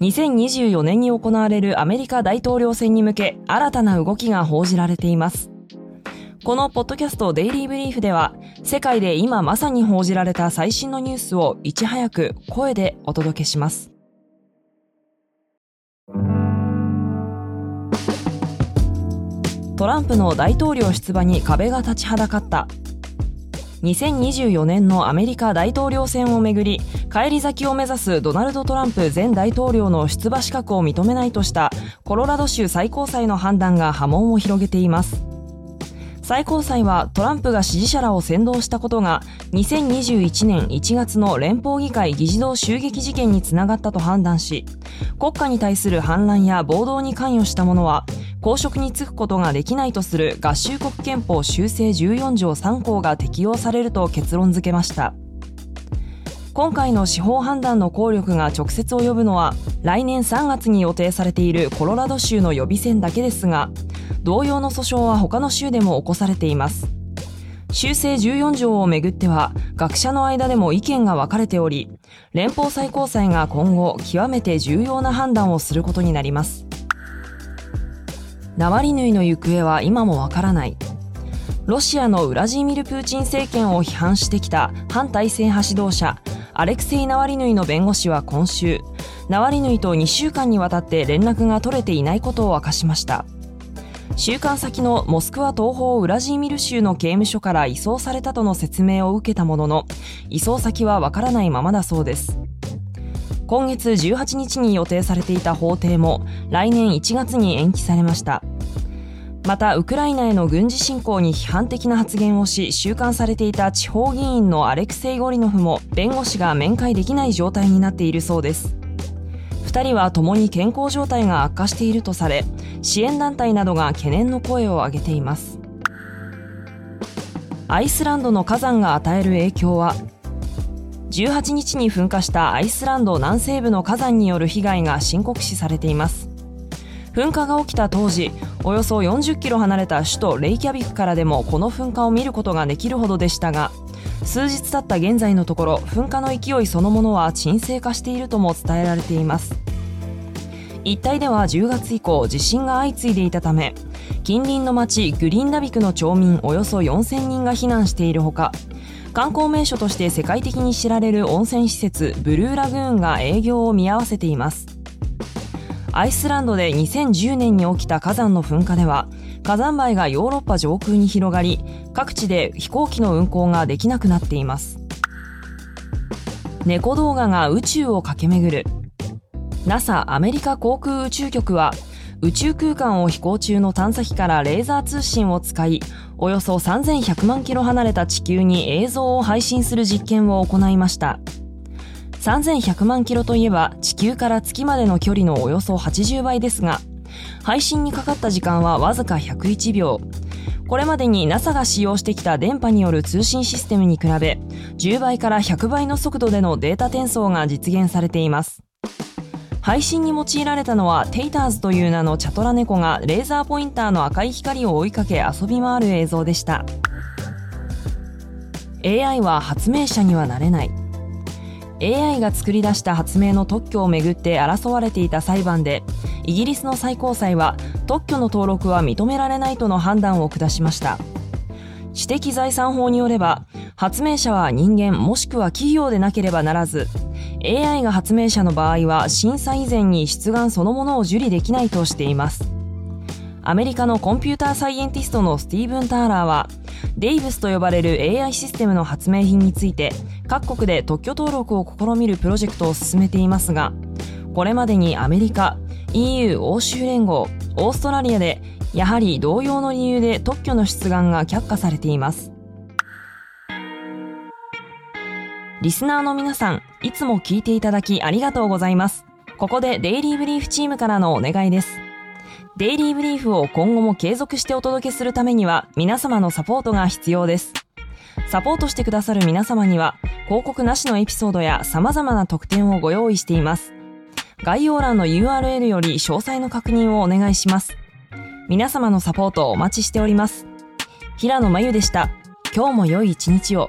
2024年に行われるアメリカ大統領選に向け新たな動きが報じられています。このポッドキャストデイリーブリーフでは世界で今まさに報じられた最新のニュースをいち早く声でお届けします。トランプの大統領出馬に壁が立ちはだかった2024年のアメリカ大統領選をめぐり返り咲きを目指すドナルド・トランプ前大統領の出馬資格を認めないとしたコロラド州最高裁の判断が波紋を広げています。最高裁はトランプが支持者らを扇動したことが2021年1月の連邦議会議事堂襲撃事件につながったと判断し国家に対する反乱や暴動に関与した者は公職に就くことができないとする合衆国憲法修正14条3項が適用されると結論付けました。今回の司法判断の効力が直接及ぶのは来年3月に予定されているコロラド州の予備選だけですが同様の訴訟は他の州でも起こされています。修正14条をめぐっては学者の間でも意見が分かれており連邦最高裁が今後極めて重要な判断をすることになります。ナワリヌイの行方は今もわからない。ロシアのウラジーミル・プーチン政権を批判してきた反体制派指導者アレクセイ・ナワリヌイの弁護士は今週ナワリヌイと2週間にわたって連絡が取れていないことを明かしました。収監先のモスクワ東方ウラジーミル州の刑務所から移送されたとの説明を受けたものの移送先はわからないままだそうです。今月18日に予定されていた法廷も来年1月に延期されました。またウクライナへの軍事侵攻に批判的な発言をし収監されていた地方議員のアレクセイ・ゴリノフも弁護士が面会できない状態になっているそうです。2人は共に健康状態が悪化しているとされ支援団体などが懸念の声を上げています。アイスランドの火山が与える影響は18日に噴火したアイスランド南西部の火山による被害が深刻視されています。噴火が起きた当時およそ40キロ離れた首都レイキャビクからでもこの噴火を見ることができるほどでしたが数日経った現在のところ噴火の勢いそのものは沈静化しているとも伝えられています。一帯では10月以降地震が相次いでいたため近隣の町グリーンダビクの町民およそ4000人が避難しているほか観光名所として世界的に知られる温泉施設ブルーラグーンが営業を見合わせています。アイスランドで2010年に起きた火山の噴火では火山灰がヨーロッパ上空に広がり各地で飛行機の運航ができなくなっています。猫動画が宇宙を駆け巡る。NASA アメリカ航空宇宙局は宇宙空間を飛行中の探査機からレーザー通信を使いおよそ3100万キロ離れた地球に映像を配信する実験を行いました。3100万キロといえば地球から月までの距離のおよそ80倍ですが配信にかかった時間はわずか101秒。これまでに NASA が使用してきた電波による通信システムに比べ10倍から100倍の速度でのデータ転送が実現されています。配信に用いられたのはテイターズという名のチャトラ猫がレーザーポインターの赤い光を追いかけ遊び回る映像でした。AI は発明者にはなれない。AI が作り出した発明の特許をめぐって争われていた裁判でイギリスの最高裁は特許の登録は認められないとの判断を下しました。知的財産法によれば発明者は人間もしくは企業でなければならず AI が発明者の場合は審査以前に出願そのものを受理できないとしています。アメリカのコンピューターサイエンティストのスティーブン・ターラーはデイブスと呼ばれる AI システムの発明品について各国で特許登録を試みるプロジェクトを進めていますがこれまでにアメリカ EU 欧州連合オーストラリアでやはり同様の理由で特許の出願が却下されています。リスナーの皆さんいつも聞いていただきありがとうございます。ここでデイリーブリーフチームからのお願いです。デイリーブリーフを今後も継続してお届けするためには皆様のサポートが必要です。サポートしてくださる皆様には広告なしのエピソードや様々な特典をご用意しています。概要欄の URL より詳細の確認をお願いします。皆様のサポートをお待ちしております。平野真由でした。今日も良い一日を。